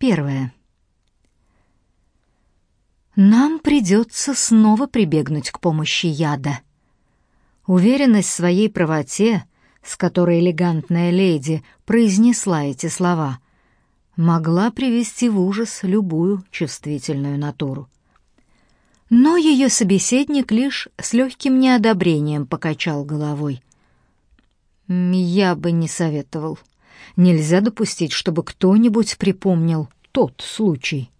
Первое. Нам придется снова прибегнуть к помощи яда. Уверенность в своей правоте, с которой элегантная леди произнесла эти слова, могла привести в ужас любую чувствительную натуру. Но ее собеседник лишь с легким неодобрением покачал головой. «Я бы не советовал. Нельзя допустить, чтобы кто-нибудь припомнил тот случай.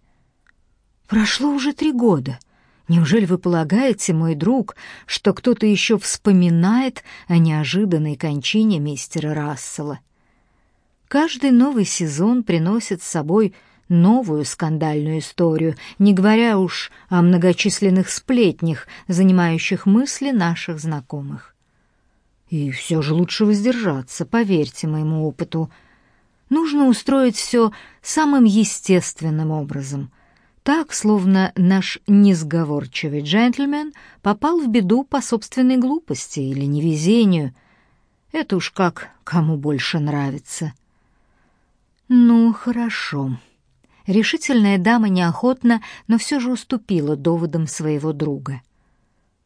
Прошло уже три года. Неужели вы полагаете, мой друг, что кто-то еще вспоминает о неожиданной кончине мистера Рассела? Каждый новый сезон приносит с собой новую скандальную историю, не говоря уж о многочисленных сплетнях, занимающих мысли наших знакомых. И все же лучше воздержаться, поверьте моему опыту. Нужно устроить все самым естественным образом. Так, словно наш несговорчивый джентльмен попал в беду по собственной глупости или невезению. Это уж как кому больше нравится. Ну, хорошо. Решительная дама неохотно, но все же уступила доводам своего друга.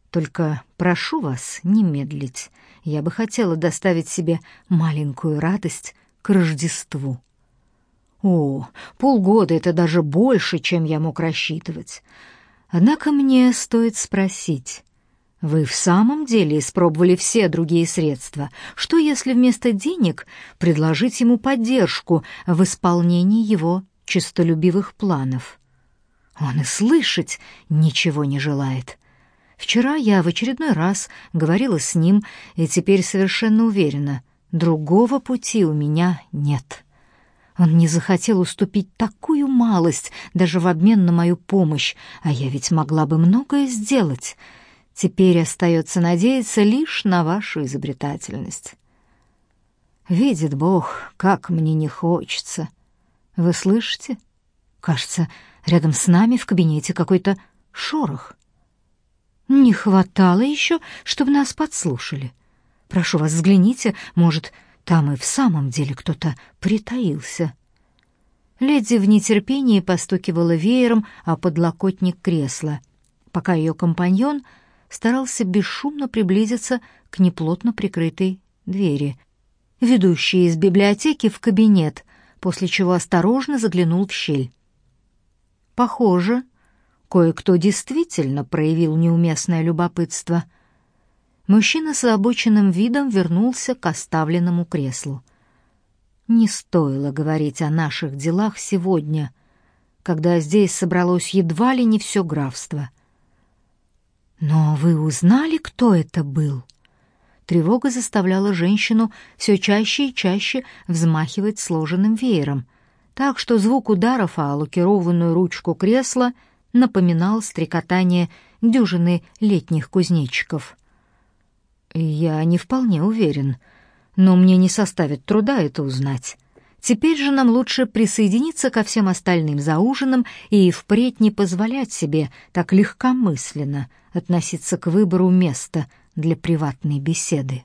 Только прошу вас не медлить. Я бы хотела доставить себе маленькую радость к Рождеству. О, полгода — это даже больше, чем я мог рассчитывать. Однако мне стоит спросить, вы в самом деле испробовали все другие средства? Что, если вместо денег предложить ему поддержку в исполнении его честолюбивых планов? Он и слышать ничего не желает. Вчера я в очередной раз говорила с ним и теперь совершенно уверена — Другого пути у меня нет. Он не захотел уступить такую малость даже в обмен на мою помощь, а я ведь могла бы многое сделать. Теперь остается надеяться лишь на вашу изобретательность. Видит Бог, как мне не хочется. Вы слышите? Кажется, рядом с нами в кабинете какой-то шорох. Не хватало еще, чтобы нас подслушали. — Прошу вас, взгляните, может, там и в самом деле кто-то притаился. Леди в нетерпении постукивала веером о подлокотник кресла, пока ее компаньон старался бесшумно приблизиться к неплотно прикрытой двери, ведущей из библиотеки в кабинет, после чего осторожно заглянул в щель. Похоже, кое-кто действительно проявил неуместное любопытство — Мужчина с обоченным видом вернулся к оставленному креслу. Не стоило говорить о наших делах сегодня, когда здесь собралось едва ли не все графство. Но вы узнали, кто это был? Тревога заставляла женщину все чаще и чаще взмахивать сложенным веером, так что звук ударов о лакированную ручку кресла напоминал стрекотание дюжины летних кузнечиков. Я не вполне уверен, но мне не составит труда это узнать. Теперь же нам лучше присоединиться ко всем остальным за ужином и впредь не позволять себе так легкомысленно относиться к выбору места для приватной беседы.